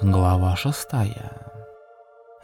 Глава шестая.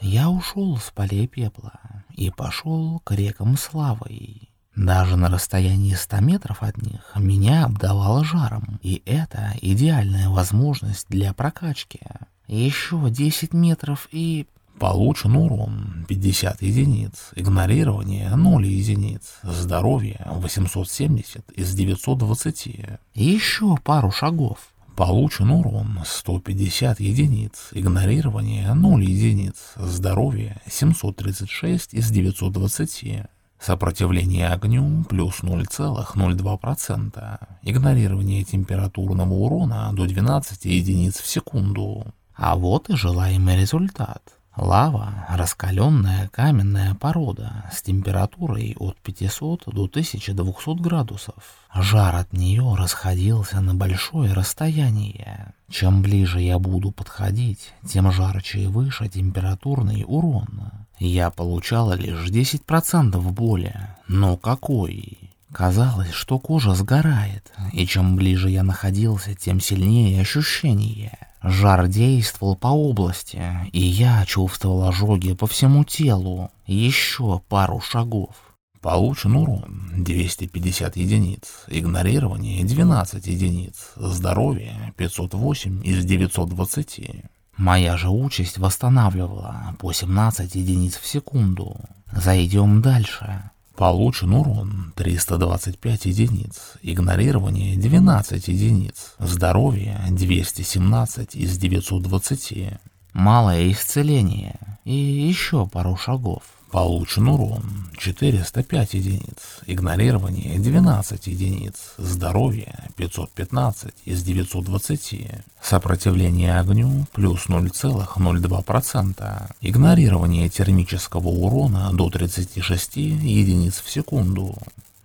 Я ушел с полей пепла и пошел к рекам славой. Даже на расстоянии ста метров от них меня обдавало жаром, и это идеальная возможность для прокачки. Еще 10 метров и... Получен урон 50 единиц, игнорирование 0 единиц, здоровье 870 из 920. Еще пару шагов. Получен урон 150 единиц, игнорирование 0 единиц, здоровье 736 из 920. Сопротивление огню плюс 0,02%. Игнорирование температурного урона до 12 единиц в секунду. А вот и желаемый результат. Лава – раскаленная каменная порода с температурой от 500 до 1200 градусов. Жар от нее расходился на большое расстояние. Чем ближе я буду подходить, тем жарче и выше температурный урон. Я получала лишь 10% боли, но какой? Казалось, что кожа сгорает, и чем ближе я находился, тем сильнее ощущение. Жар действовал по области, и я чувствовал ожоги по всему телу. Еще пару шагов. Получен урон 250 единиц, игнорирование 12 единиц, здоровье 508 из 920. Моя же участь восстанавливала по 17 единиц в секунду. Зайдем дальше. Получен урон 325 единиц, игнорирование 12 единиц, здоровье 217 из 920. Малое исцеление и еще пару шагов. Получен урон. 405 единиц, игнорирование 12 единиц, здоровье 515 из 920, сопротивление огню плюс 0,02%, игнорирование термического урона до 36 единиц в секунду.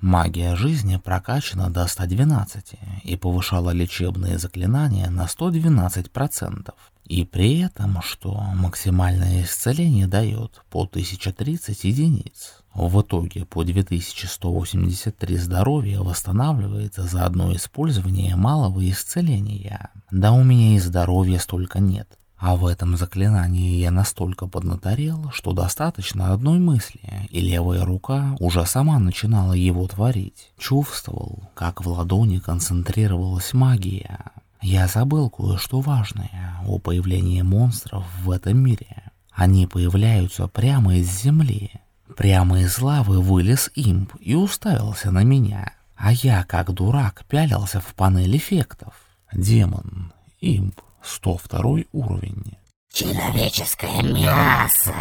Магия жизни прокачана до 112 и повышала лечебные заклинания на 112%. И при этом, что максимальное исцеление дает по 1030 единиц. В итоге по 2183 здоровья восстанавливается за одно использование малого исцеления. Да у меня и здоровья столько нет. А в этом заклинании я настолько поднаторел, что достаточно одной мысли, и левая рука уже сама начинала его творить. Чувствовал, как в ладони концентрировалась магия. Я забыл кое-что важное о появлении монстров в этом мире. Они появляются прямо из земли. Прямо из лавы вылез имп и уставился на меня. А я, как дурак, пялился в панель эффектов. Демон, имп, 102 уровень. Человеческое мясо.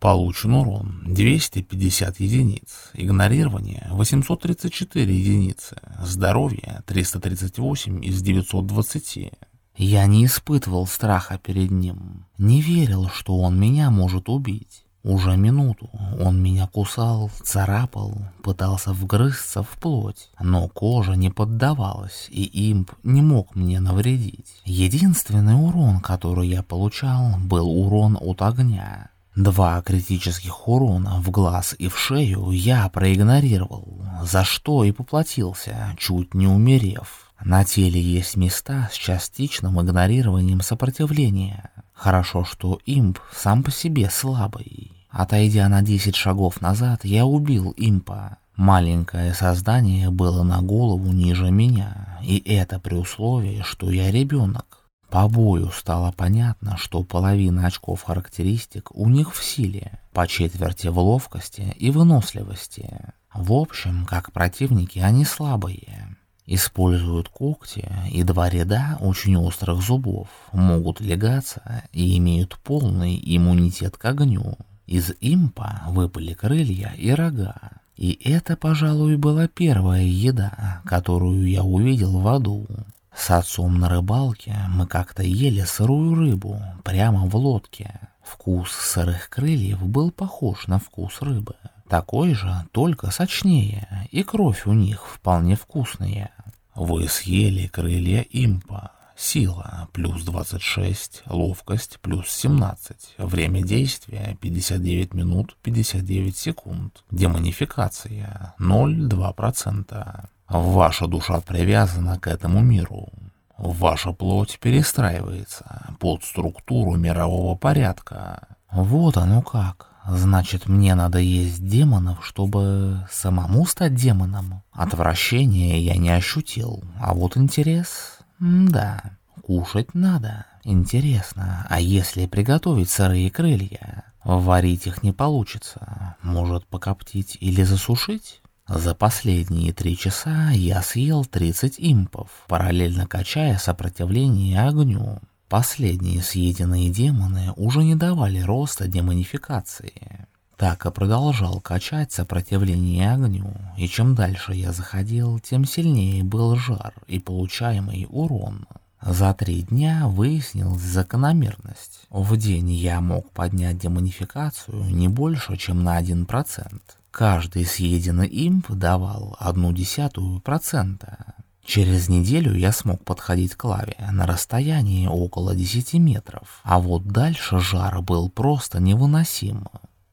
Получен урон 250 единиц, игнорирование 834 единицы, здоровье 338 из 920. Я не испытывал страха перед ним, не верил, что он меня может убить. Уже минуту он меня кусал, царапал, пытался вгрызться в плоть, но кожа не поддавалась, и имп не мог мне навредить. Единственный урон, который я получал, был урон от огня. Два критических урона в глаз и в шею я проигнорировал, за что и поплатился, чуть не умерев. На теле есть места с частичным игнорированием сопротивления. Хорошо, что имп сам по себе слабый. Отойдя на 10 шагов назад, я убил импа. Маленькое создание было на голову ниже меня, и это при условии, что я ребенок. По бою стало понятно, что половина очков характеристик у них в силе, по четверти в ловкости и выносливости. В общем, как противники они слабые. Используют когти и два ряда очень острых зубов, могут легаться и имеют полный иммунитет к огню. Из импа выпали крылья и рога. И это, пожалуй, была первая еда, которую я увидел в аду. С отцом на рыбалке мы как-то ели сырую рыбу прямо в лодке. Вкус сырых крыльев был похож на вкус рыбы. Такой же, только сочнее, и кровь у них вполне вкусная. Вы съели крылья импа. Сила плюс 26, ловкость плюс 17, время действия 59 минут 59 секунд, демонификация 0,2%. Ваша душа привязана к этому миру. Ваша плоть перестраивается под структуру мирового порядка. Вот оно как. Значит, мне надо есть демонов, чтобы самому стать демоном. Отвращения я не ощутил, а вот интерес... Да, кушать надо. Интересно, а если приготовить сырые крылья? Варить их не получится. Может, покоптить или засушить? За последние три часа я съел 30 импов, параллельно качая сопротивление огню. Последние съеденные демоны уже не давали роста демонификации. Так и продолжал качать сопротивление огню, и чем дальше я заходил, тем сильнее был жар и получаемый урон. За три дня выяснилась закономерность. В день я мог поднять демонификацию не больше, чем на 1%. Каждый съеденный имп давал одну десятую процента. Через неделю я смог подходить к лаве на расстоянии около 10 метров, а вот дальше жар был просто невыносим.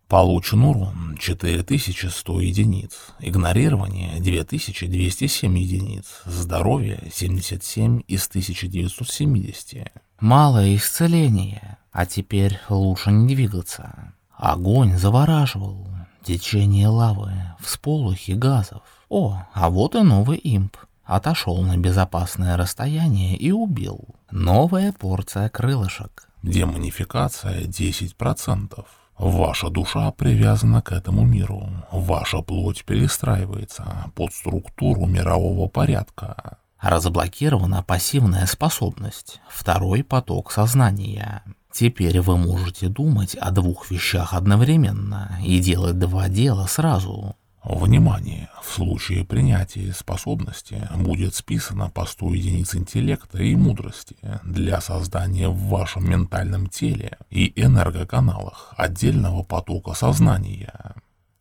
Получен урон 4100 единиц, игнорирование 2207 единиц, здоровье 77 из 1970. Малое исцеление, а теперь лучше не двигаться. Огонь завораживал, течение лавы, всполохи газов. О, а вот и новый имп. Отошел на безопасное расстояние и убил. Новая порция крылышек. Демонификация 10%. Ваша душа привязана к этому миру. Ваша плоть перестраивается под структуру мирового порядка. Разблокирована пассивная способность. Второй поток сознания. Теперь вы можете думать о двух вещах одновременно и делать два дела сразу. Внимание! В случае принятия способности будет списано по 100 единиц интеллекта и мудрости для создания в вашем ментальном теле и энергоканалах отдельного потока сознания.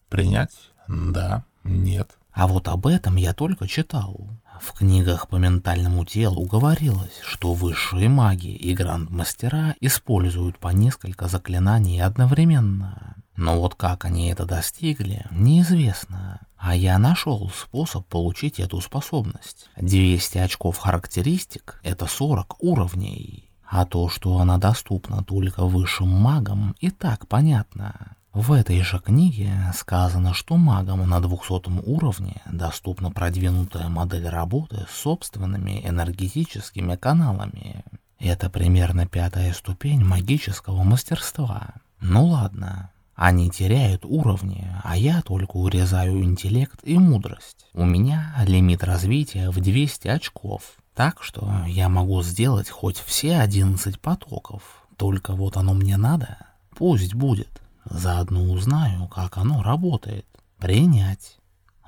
Принять? Да? Нет? А вот об этом я только читал. В книгах по ментальному телу говорилось, что высшие маги и грандмастера используют по несколько заклинаний одновременно. Но вот как они это достигли, неизвестно. А я нашел способ получить эту способность. 200 очков характеристик — это 40 уровней. А то, что она доступна только высшим магам, и так понятно. В этой же книге сказано, что магам на 200 уровне доступна продвинутая модель работы с собственными энергетическими каналами. Это примерно пятая ступень магического мастерства. Ну ладно, они теряют уровни, а я только урезаю интеллект и мудрость. У меня лимит развития в 200 очков, так что я могу сделать хоть все 11 потоков. Только вот оно мне надо. Пусть будет. Заодно узнаю, как оно работает. Принять.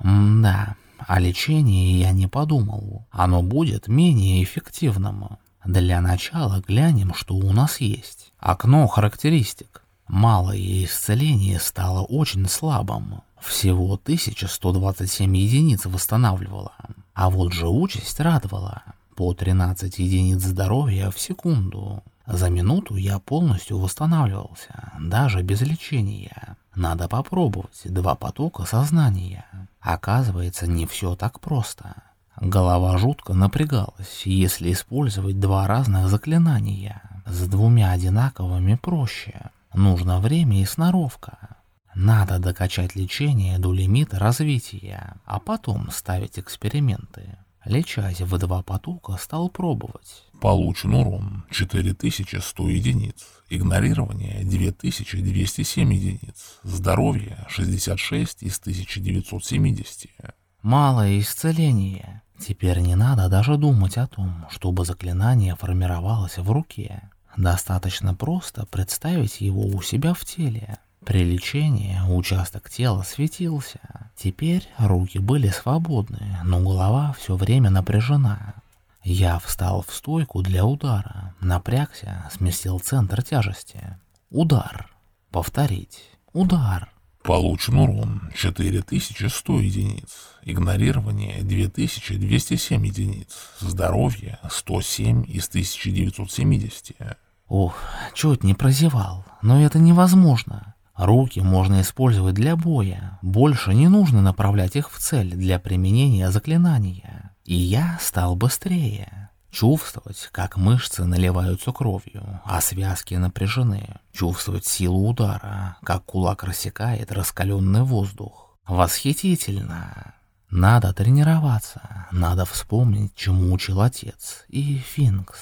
М да, о лечении я не подумал. Оно будет менее эффективным. Для начала глянем, что у нас есть. Окно характеристик. Малое исцеление стало очень слабым. Всего 1127 единиц восстанавливало. А вот живучесть радовала. По 13 единиц здоровья в секунду. За минуту я полностью восстанавливался, даже без лечения. Надо попробовать два потока сознания. Оказывается, не все так просто. Голова жутко напрягалась, если использовать два разных заклинания. С двумя одинаковыми проще. Нужно время и сноровка. Надо докачать лечение до лимита развития, а потом ставить эксперименты. Лечась в два потока, стал пробовать. Получен урон 4100 единиц, игнорирование 2207 единиц, здоровье 66 из 1970. Малое исцеление. Теперь не надо даже думать о том, чтобы заклинание формировалось в руке. Достаточно просто представить его у себя в теле. При лечении участок тела светился. Теперь руки были свободны, но голова все время напряжена. Я встал в стойку для удара, напрягся, сместил центр тяжести. Удар. Повторить. Удар. Получен урон 4100 единиц, игнорирование 2207 единиц, здоровье 107 из 1970. Ух, чуть не прозевал, но это невозможно. Руки можно использовать для боя, больше не нужно направлять их в цель для применения заклинания. И я стал быстрее. Чувствовать, как мышцы наливаются кровью, а связки напряжены. Чувствовать силу удара, как кулак рассекает раскаленный воздух. Восхитительно! Надо тренироваться, надо вспомнить, чему учил отец и Финкс.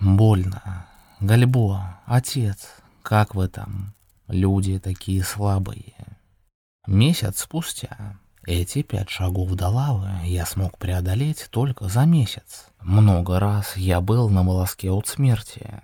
Больно. Гальбо, отец, как вы там? Люди такие слабые. Месяц спустя эти пять шагов до лавы я смог преодолеть только за месяц. Много раз я был на волоске от смерти.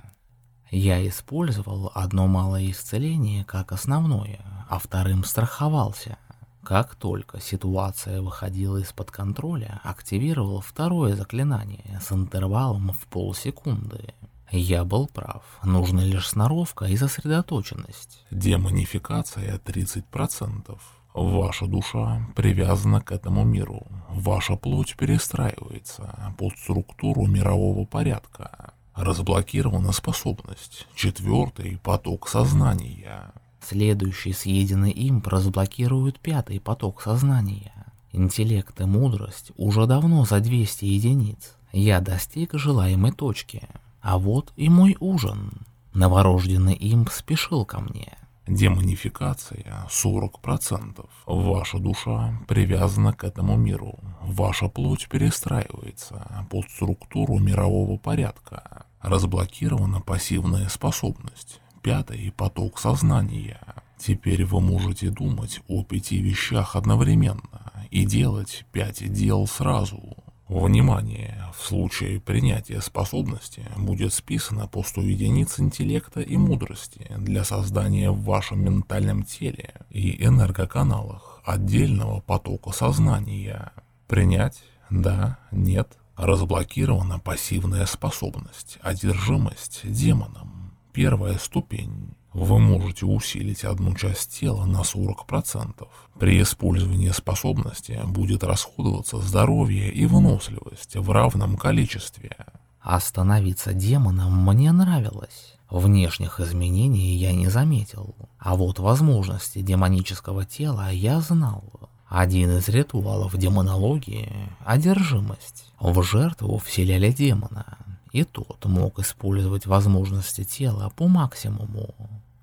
Я использовал одно малое исцеление как основное, а вторым страховался. Как только ситуация выходила из-под контроля, активировал второе заклинание с интервалом в полсекунды. Я был прав, нужна лишь сноровка и сосредоточенность. Демонификация 30%. Ваша душа привязана к этому миру. Ваша плоть перестраивается под структуру мирового порядка. Разблокирована способность. Четвертый поток сознания. Следующий съеденный имп разблокирует пятый поток сознания. Интеллект и мудрость уже давно за 200 единиц. Я достиг желаемой точки. А вот и мой ужин. Новорожденный имп спешил ко мне. Демонификация 40%. Ваша душа привязана к этому миру. Ваша плоть перестраивается под структуру мирового порядка. Разблокирована пассивная способность. Пятый поток сознания. Теперь вы можете думать о пяти вещах одновременно и делать пять дел сразу. Внимание! В случае принятия способности будет списано по 100 единиц интеллекта и мудрости для создания в вашем ментальном теле и энергоканалах отдельного потока сознания. Принять? Да? Нет? Разблокирована пассивная способность, одержимость демоном. Первая ступень. Вы можете усилить одну часть тела на 40%. При использовании способности будет расходоваться здоровье и выносливость в равном количестве. Остановиться демоном мне нравилось. Внешних изменений я не заметил, а вот возможности демонического тела я знал. Один из ритуалов демонологии – одержимость. В жертву вселяли демона, и тот мог использовать возможности тела по максимуму.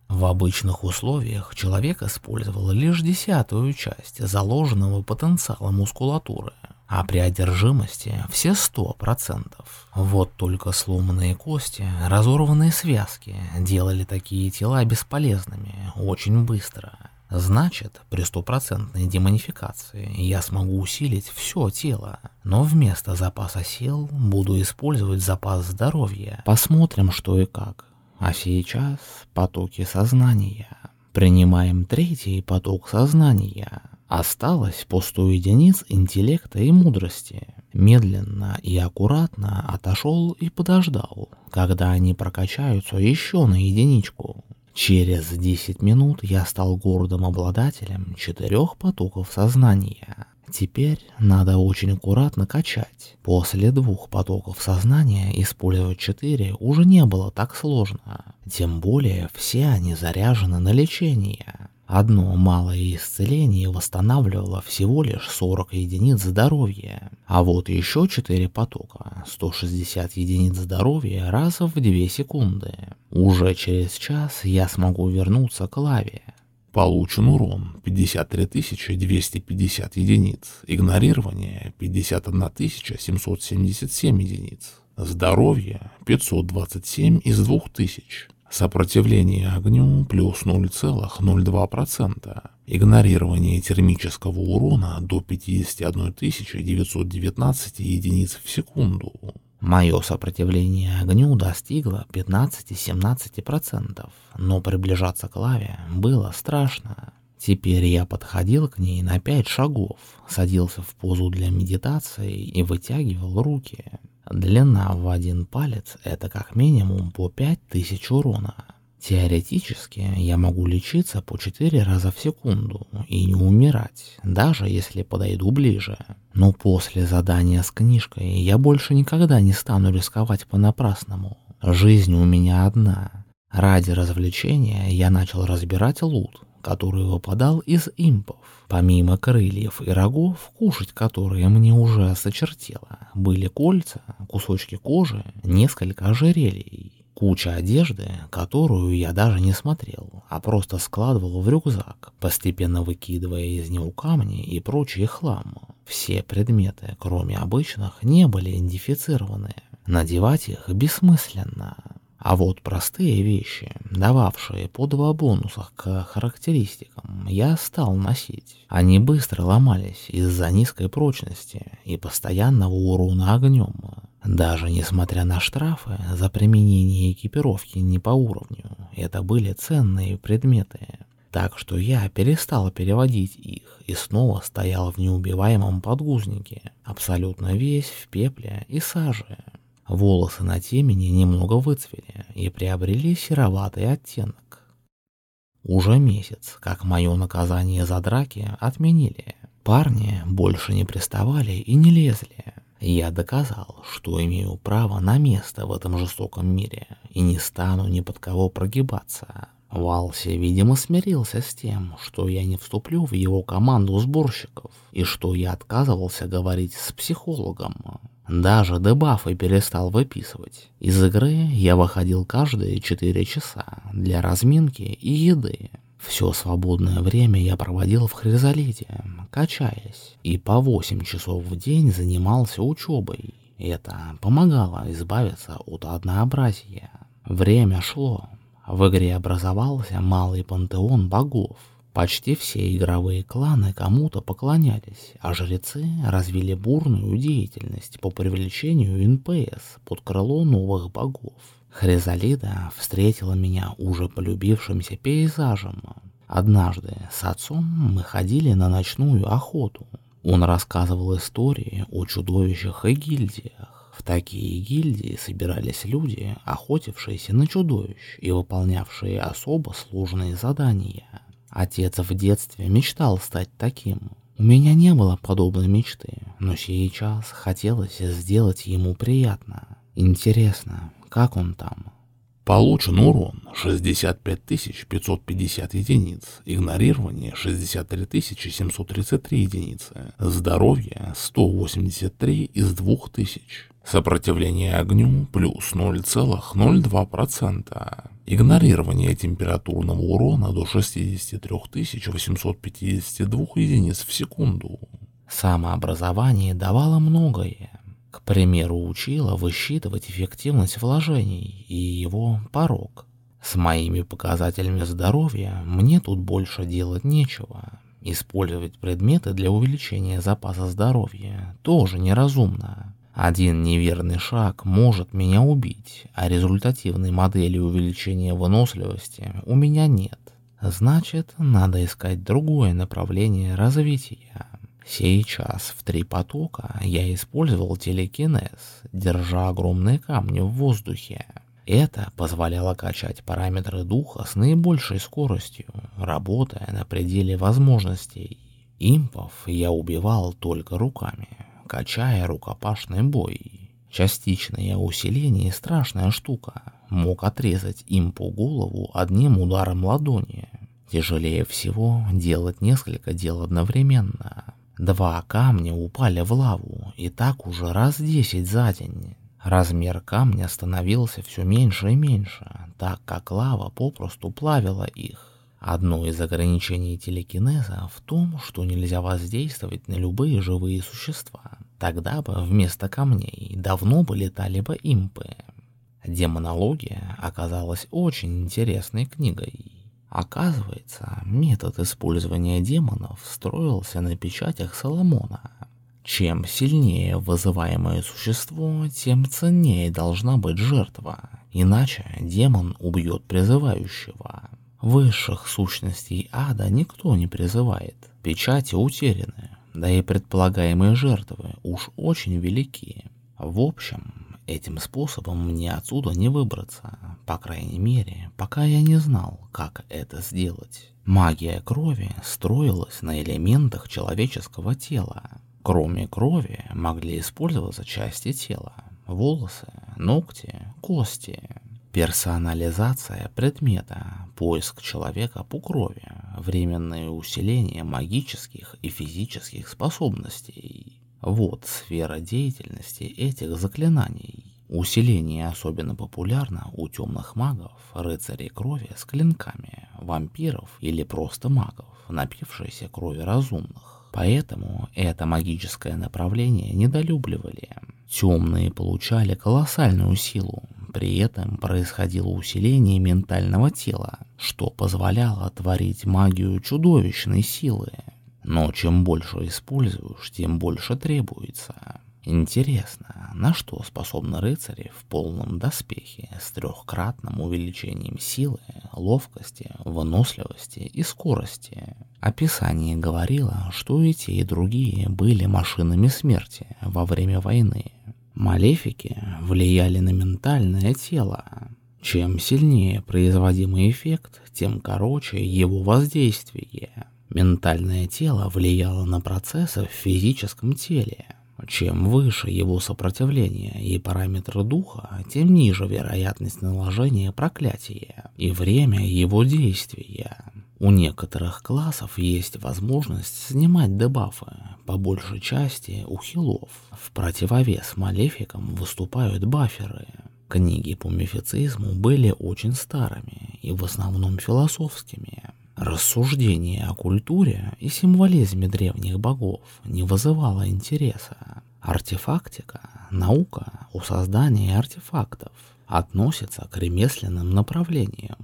В обычных условиях человек использовал лишь десятую часть заложенного потенциала мускулатуры, а при одержимости все сто процентов. Вот только сломанные кости, разорванные связки делали такие тела бесполезными очень быстро. Значит, при стопроцентной демонификации я смогу усилить все тело, но вместо запаса сил буду использовать запас здоровья. Посмотрим, что и как. А сейчас потоки сознания. Принимаем третий поток сознания. Осталось по 100 единиц интеллекта и мудрости. Медленно и аккуратно отошел и подождал, когда они прокачаются еще на единичку. Через 10 минут я стал гордым обладателем четырех потоков сознания. Теперь надо очень аккуратно качать. После двух потоков сознания использовать четыре уже не было так сложно. Тем более все они заряжены на лечение. Одно малое исцеление восстанавливало всего лишь 40 единиц здоровья, а вот еще 4 потока, 160 единиц здоровья раза в 2 секунды. Уже через час я смогу вернуться к лаве. Получен урон 53250 единиц. Игнорирование 51777 единиц. Здоровье 527 из 2000. Сопротивление огню плюс 0,02%. Игнорирование термического урона до 51 919 единиц в секунду. Мое сопротивление огню достигло 15-17%, но приближаться к лаве было страшно. Теперь я подходил к ней на пять шагов, садился в позу для медитации и вытягивал руки. Длина в один палец – это как минимум по 5000 урона. Теоретически я могу лечиться по 4 раза в секунду и не умирать, даже если подойду ближе. Но после задания с книжкой я больше никогда не стану рисковать понапрасному. Жизнь у меня одна. Ради развлечения я начал разбирать лут, который выпадал из импов. Помимо крыльев и рогов, кушать которые мне уже сочертело, были кольца, кусочки кожи, несколько ожерелий. Куча одежды, которую я даже не смотрел, а просто складывал в рюкзак, постепенно выкидывая из него камни и прочие хлам. Все предметы, кроме обычных, не были идентифицированы. Надевать их бессмысленно. А вот простые вещи, дававшие по два бонуса к характеристикам, я стал носить. Они быстро ломались из-за низкой прочности и постоянного урона огнем. Даже несмотря на штрафы за применение экипировки не по уровню, это были ценные предметы. Так что я перестал переводить их и снова стоял в неубиваемом подгузнике, абсолютно весь в пепле и саже. Волосы на темени немного выцвели и приобрели сероватый оттенок. Уже месяц, как мое наказание за драки отменили. Парни больше не приставали и не лезли. Я доказал, что имею право на место в этом жестоком мире и не стану ни под кого прогибаться. Валси, видимо, смирился с тем, что я не вступлю в его команду сборщиков и что я отказывался говорить с психологом. Даже дебафы перестал выписывать. Из игры я выходил каждые 4 часа для разминки и еды. Все свободное время я проводил в хризолите, качаясь, и по 8 часов в день занимался учебой. Это помогало избавиться от однообразия. Время шло. В игре образовался малый пантеон богов. Почти все игровые кланы кому-то поклонялись, а жрецы развили бурную деятельность по привлечению НПС под крыло новых богов. Хризалида встретила меня уже полюбившимся пейзажем. Однажды с отцом мы ходили на ночную охоту. Он рассказывал истории о чудовищах и гильдиях. В такие гильдии собирались люди, охотившиеся на чудовищ и выполнявшие особо сложные задания. Отец в детстве мечтал стать таким. У меня не было подобной мечты, но сейчас хотелось сделать ему приятно. Интересно, как он там? Получен урон 65 550 единиц, игнорирование 63 733 единицы, здоровье 183 из 2000, сопротивление огню плюс 0,02%, игнорирование температурного урона до 63 852 единиц в секунду. Самообразование давало многое, к примеру, учила высчитывать эффективность вложений и его порог. С моими показателями здоровья мне тут больше делать нечего. Использовать предметы для увеличения запаса здоровья тоже неразумно. Один неверный шаг может меня убить, а результативной модели увеличения выносливости у меня нет. Значит, надо искать другое направление развития. Сейчас в три потока я использовал телекинез, держа огромные камни в воздухе. Это позволяло качать параметры духа с наибольшей скоростью, работая на пределе возможностей. Импов я убивал только руками, качая рукопашный бой. Частичное усиление – страшная штука. Мог отрезать импу голову одним ударом ладони. Тяжелее всего делать несколько дел одновременно. Два камня упали в лаву, и так уже раз десять за день. Размер камня становился все меньше и меньше, так как лава попросту плавила их. Одно из ограничений телекинеза в том, что нельзя воздействовать на любые живые существа. Тогда бы вместо камней давно бы летали бы импы. Демонология оказалась очень интересной книгой. Оказывается, метод использования демонов строился на печатях Соломона. Чем сильнее вызываемое существо, тем ценнее должна быть жертва, иначе демон убьет призывающего. Высших сущностей ада никто не призывает, печати утеряны, да и предполагаемые жертвы уж очень велики. В общем, Этим способом мне отсюда не выбраться, по крайней мере, пока я не знал, как это сделать. Магия крови строилась на элементах человеческого тела. Кроме крови могли использоваться части тела, волосы, ногти, кости. Персонализация предмета, поиск человека по крови, временное усиление магических и физических способностей. Вот сфера деятельности этих заклинаний. Усиление особенно популярно у темных магов, рыцарей крови с клинками, вампиров или просто магов, напившихся крови разумных. Поэтому это магическое направление недолюбливали. Темные получали колоссальную силу, при этом происходило усиление ментального тела, что позволяло творить магию чудовищной силы. Но чем больше используешь, тем больше требуется. Интересно, на что способны рыцари в полном доспехе с трехкратным увеличением силы, ловкости, выносливости и скорости? Описание говорило, что и те, и другие были машинами смерти во время войны. Малефики влияли на ментальное тело. Чем сильнее производимый эффект, тем короче его воздействие. Ментальное тело влияло на процессы в физическом теле. Чем выше его сопротивление и параметры духа, тем ниже вероятность наложения проклятия и время его действия. У некоторых классов есть возможность снимать дебафы, по большей части у хилов. В противовес малефикам выступают баферы. Книги по мифицизму были очень старыми и в основном философскими. Рассуждение о культуре и символизме древних богов не вызывало интереса. Артефактика, наука о создании артефактов относится к ремесленным направлениям,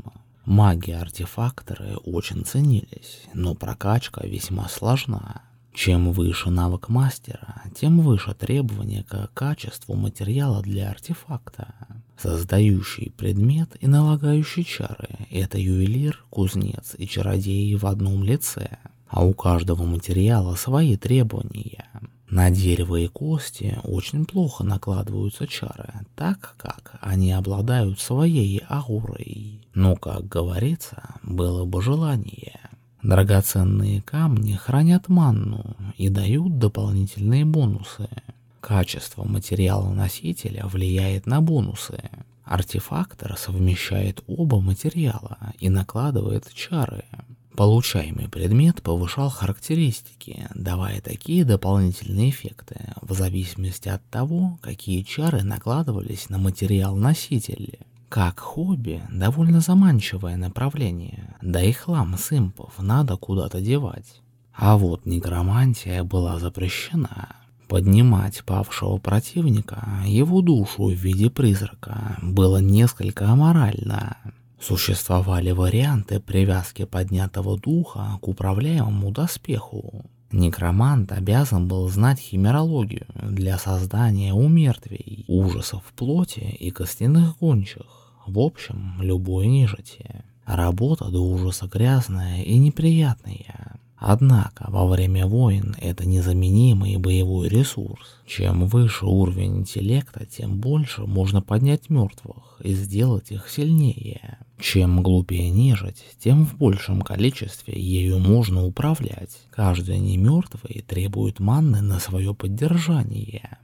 Маги-артефакторы очень ценились, но прокачка весьма сложна. Чем выше навык мастера, тем выше требования к качеству материала для артефакта. Создающий предмет и налагающий чары – это ювелир, кузнец и чародей в одном лице, а у каждого материала свои требования. На дерево и кости очень плохо накладываются чары, так как они обладают своей аурой. Но, как говорится, было бы желание. Драгоценные камни хранят манну и дают дополнительные бонусы. Качество материала-носителя влияет на бонусы. Артефактор совмещает оба материала и накладывает чары. Получаемый предмет повышал характеристики, давая такие дополнительные эффекты, в зависимости от того, какие чары накладывались на материал-носитель. Как хобби, довольно заманчивое направление, да и хлам симпов надо куда-то девать. А вот некромантия была запрещена. Поднимать павшего противника, его душу в виде призрака, было несколько аморально. Существовали варианты привязки поднятого духа к управляемому доспеху. Некромант обязан был знать химерологию для создания умертвий, ужасов плоти и костяных гончих. В общем, любой нежити. Работа до ужаса грязная и неприятная. Однако во время войн это незаменимый боевой ресурс. Чем выше уровень интеллекта, тем больше можно поднять мертвых и сделать их сильнее. Чем глупее нежить, тем в большем количестве ею можно управлять. Каждый немертвый требует манны на свое поддержание.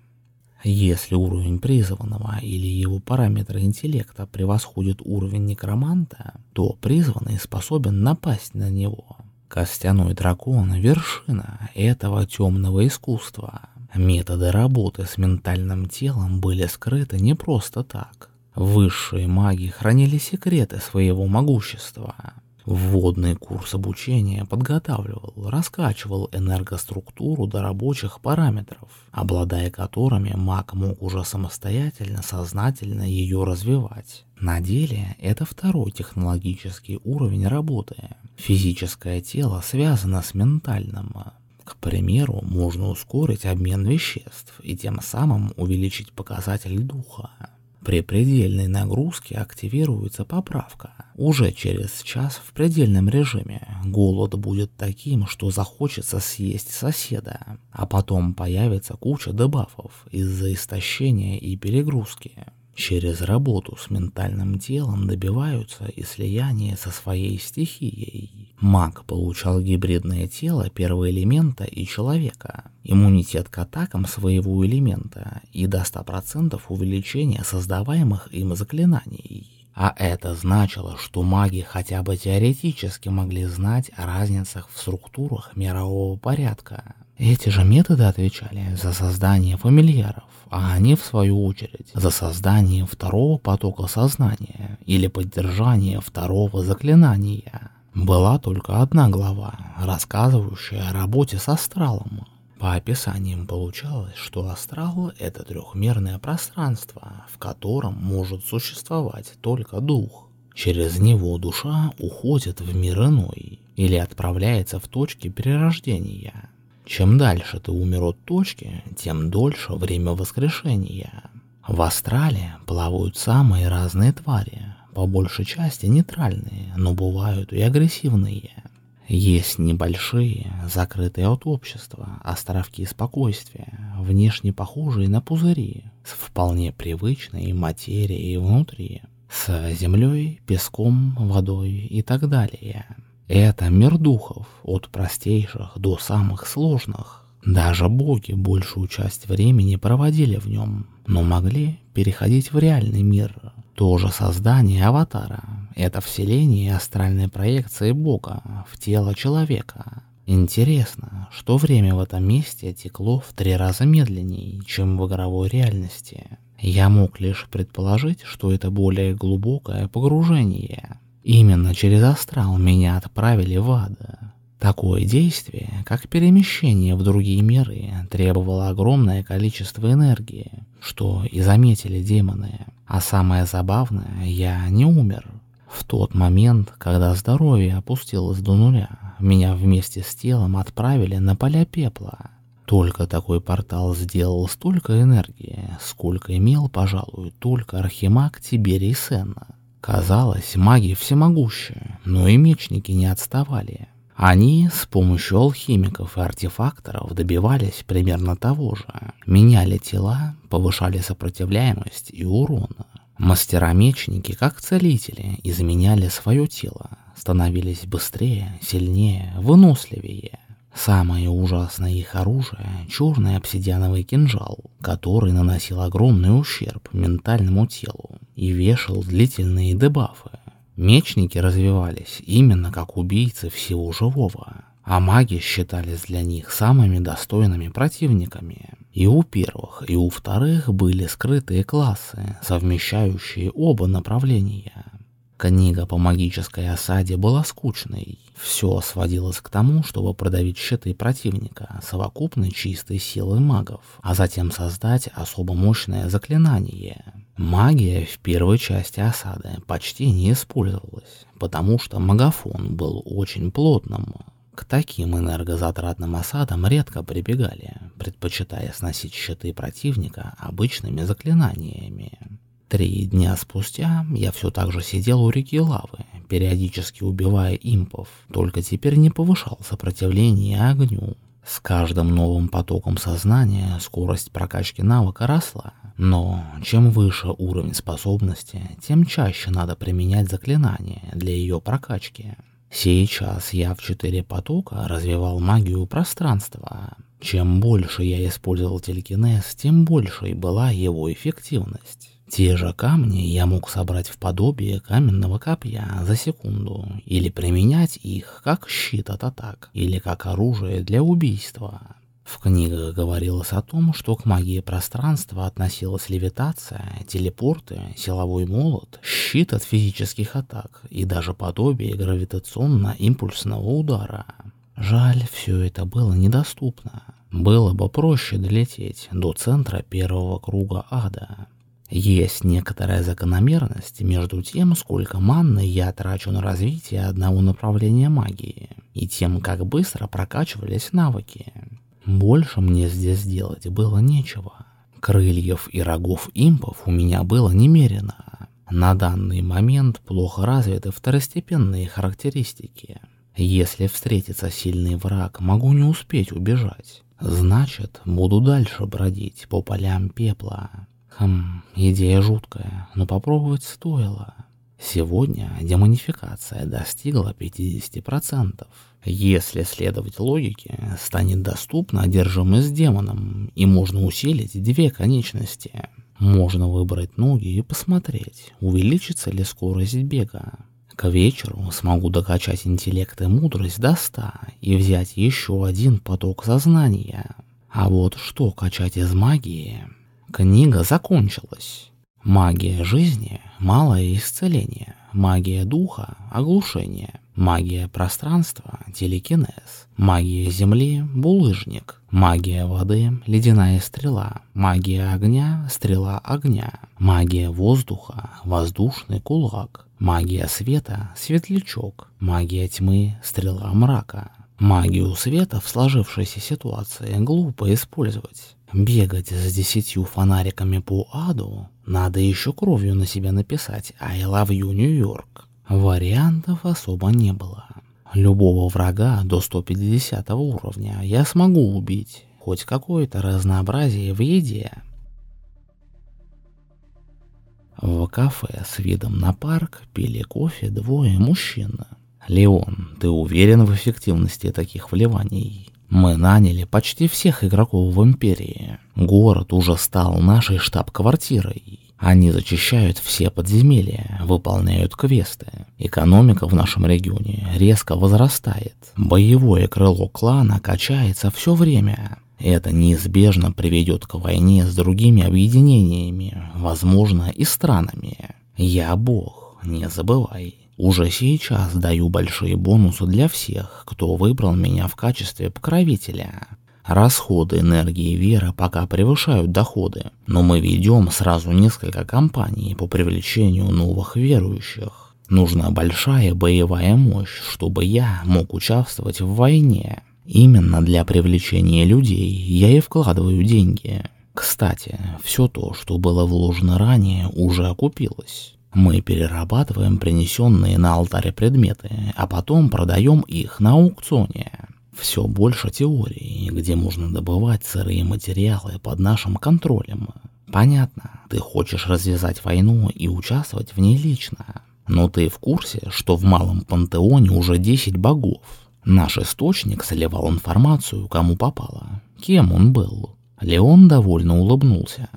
Если уровень призванного или его параметры интеллекта превосходит уровень некроманта, то призванный способен напасть на него. Костяной дракон – вершина этого темного искусства. Методы работы с ментальным телом были скрыты не просто так. Высшие маги хранили секреты своего могущества. Вводный курс обучения подготавливал, раскачивал энергоструктуру до рабочих параметров, обладая которыми маг мог уже самостоятельно, сознательно ее развивать. На деле это второй технологический уровень работы. Физическое тело связано с ментальным. К примеру, можно ускорить обмен веществ и тем самым увеличить показатель духа. При предельной нагрузке активируется поправка. Уже через час в предельном режиме голод будет таким, что захочется съесть соседа, а потом появится куча дебафов из-за истощения и перегрузки. Через работу с ментальным телом добиваются и слияния со своей стихией. Маг получал гибридное тело первого элемента и человека, иммунитет к атакам своего элемента и до 100% увеличения создаваемых им заклинаний. А это значило, что маги хотя бы теоретически могли знать о разницах в структурах мирового порядка. Эти же методы отвечали за создание фамильяров, а они, в свою очередь, за создание второго потока сознания или поддержание второго заклинания. Была только одна глава, рассказывающая о работе с астралом. По описаниям получалось, что астрал — это трехмерное пространство, в котором может существовать только дух. Через него душа уходит в мир иной или отправляется в точки перерождения. Чем дальше ты умер от точки, тем дольше время воскрешения. В астрале плавают самые разные твари, по большей части нейтральные, но бывают и агрессивные. Есть небольшие, закрытые от общества, островки спокойствия, внешне похожие на пузыри, с вполне привычной материей внутри, с землей, песком, водой и так далее. Это мир духов, от простейших до самых сложных. Даже боги большую часть времени проводили в нем, но могли переходить в реальный мир. То же создание аватара — это вселение астральной проекции бога в тело человека. Интересно, что время в этом месте текло в три раза медленнее, чем в игровой реальности. Я мог лишь предположить, что это более глубокое погружение. Именно через астрал меня отправили в ад. Такое действие, как перемещение в другие миры, требовало огромное количество энергии, что и заметили демоны. А самое забавное, я не умер. В тот момент, когда здоровье опустилось до нуля, меня вместе с телом отправили на поля пепла. Только такой портал сделал столько энергии, сколько имел, пожалуй, только архимаг Тиберий Сенна. Казалось, маги всемогущие, но и мечники не отставали. Они с помощью алхимиков и артефакторов добивались примерно того же. Меняли тела, повышали сопротивляемость и урон. Мастера-мечники, как целители, изменяли свое тело, становились быстрее, сильнее, выносливее. Самое ужасное их оружие — черный обсидиановый кинжал, который наносил огромный ущерб ментальному телу и вешал длительные дебафы. Мечники развивались именно как убийцы всего живого, а маги считались для них самыми достойными противниками. И у первых, и у вторых были скрытые классы, совмещающие оба направления. Книга по магической осаде была скучной. Все сводилось к тому, чтобы продавить щиты противника совокупной чистой силы магов, а затем создать особо мощное заклинание. Магия в первой части осады почти не использовалась, потому что магафон был очень плотным. К таким энергозатратным осадам редко прибегали, предпочитая сносить щиты противника обычными заклинаниями. Три дня спустя я все так же сидел у реки лавы, периодически убивая импов, только теперь не повышал сопротивление огню. С каждым новым потоком сознания скорость прокачки навыка росла, но чем выше уровень способности, тем чаще надо применять заклинания для ее прокачки. Сейчас я в четыре потока развивал магию пространства. Чем больше я использовал телекинез, тем большей была его эффективность. Те же камни я мог собрать в подобие каменного копья за секунду, или применять их как щит от атак, или как оружие для убийства. В книгах говорилось о том, что к магии пространства относилась левитация, телепорты, силовой молот, щит от физических атак и даже подобие гравитационно-импульсного удара. Жаль, все это было недоступно. Было бы проще долететь до центра первого круга ада. Есть некоторая закономерность между тем, сколько манны я трачу на развитие одного направления магии, и тем, как быстро прокачивались навыки. Больше мне здесь делать было нечего. Крыльев и рогов импов у меня было немерено. На данный момент плохо развиты второстепенные характеристики. Если встретится сильный враг, могу не успеть убежать. Значит, буду дальше бродить по полям пепла. Хм, идея жуткая, но попробовать стоило. Сегодня демонификация достигла 50%. Если следовать логике, станет доступна одержимость демоном, и можно усилить две конечности. Можно выбрать ноги и посмотреть, увеличится ли скорость бега. К вечеру смогу докачать интеллект и мудрость до ста и взять еще один поток сознания. А вот что качать из магии? Книга закончилась. Магия жизни – малое исцеление, магия духа – оглушение, магия пространства – телекинез, магия земли – булыжник, магия воды – ледяная стрела, магия огня – стрела огня, магия воздуха – воздушный кулак, магия света – светлячок, магия тьмы – стрела мрака. Магию света в сложившейся ситуации глупо использовать. Бегать с десятью фонариками по аду надо еще кровью на себя написать «I love you, York». Вариантов особо не было. Любого врага до 150 уровня я смогу убить, хоть какое-то разнообразие в еде. В кафе с видом на парк пили кофе двое мужчин. «Леон, ты уверен в эффективности таких вливаний?» Мы наняли почти всех игроков в Империи. Город уже стал нашей штаб-квартирой. Они зачищают все подземелья, выполняют квесты. Экономика в нашем регионе резко возрастает. Боевое крыло клана качается все время. Это неизбежно приведет к войне с другими объединениями, возможно, и странами. Я бог, не забывай. Уже сейчас даю большие бонусы для всех, кто выбрал меня в качестве покровителя. Расходы энергии Вера пока превышают доходы, но мы ведем сразу несколько кампаний по привлечению новых верующих. Нужна большая боевая мощь, чтобы я мог участвовать в войне. Именно для привлечения людей я и вкладываю деньги. Кстати, все то, что было вложено ранее, уже окупилось. Мы перерабатываем принесенные на алтаре предметы, а потом продаем их на аукционе. Все больше теорий, где можно добывать сырые материалы под нашим контролем. Понятно, ты хочешь развязать войну и участвовать в ней лично. Но ты в курсе, что в Малом Пантеоне уже 10 богов? Наш источник сливал информацию, кому попало. Кем он был? Леон довольно улыбнулся.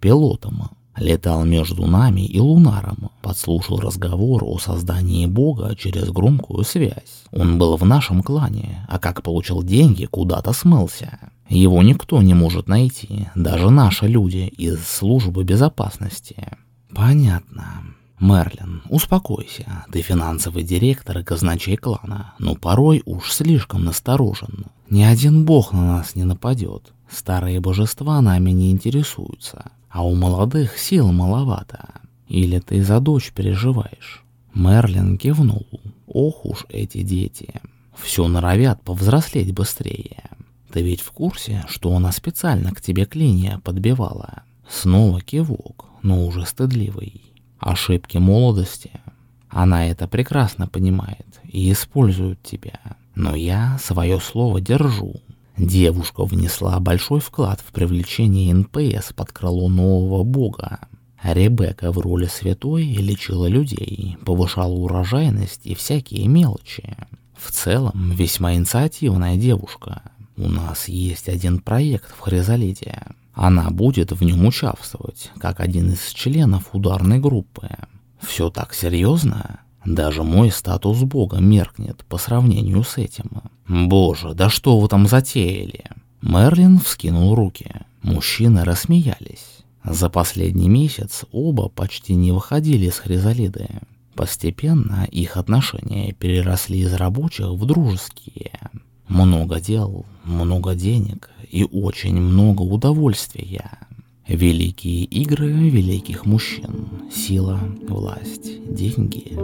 Пилотом. Летал между нами и Лунаром, подслушал разговор о создании Бога через громкую связь. Он был в нашем клане, а как получил деньги, куда-то смылся. Его никто не может найти, даже наши люди из службы безопасности. Понятно. Мерлин, успокойся, ты финансовый директор и казначей клана, но порой уж слишком насторожен. Ни один бог на нас не нападет. Старые божества нами не интересуются а у молодых сил маловато. Или ты за дочь переживаешь?» Мерлин кивнул. «Ох уж эти дети. Все норовят повзрослеть быстрее. Ты ведь в курсе, что она специально к тебе клинья подбивала?» Снова кивок, но уже стыдливый. Ошибки молодости. Она это прекрасно понимает и использует тебя. Но я свое слово держу. Девушка внесла большой вклад в привлечение НПС под крыло нового бога. Ребекка в роли святой лечила людей, повышала урожайность и всякие мелочи. В целом, весьма инициативная девушка. У нас есть один проект в Хризалите. Она будет в нем участвовать, как один из членов ударной группы. Все так серьезно? Даже мой статус бога меркнет по сравнению с этим. Боже, да что вы там затеяли? Мерлин вскинул руки. Мужчины рассмеялись. За последний месяц оба почти не выходили с Хризалиды. Постепенно их отношения переросли из рабочих в дружеские. Много дел, много денег и очень много удовольствия. Великие игры великих мужчин. Сила, власть, деньги.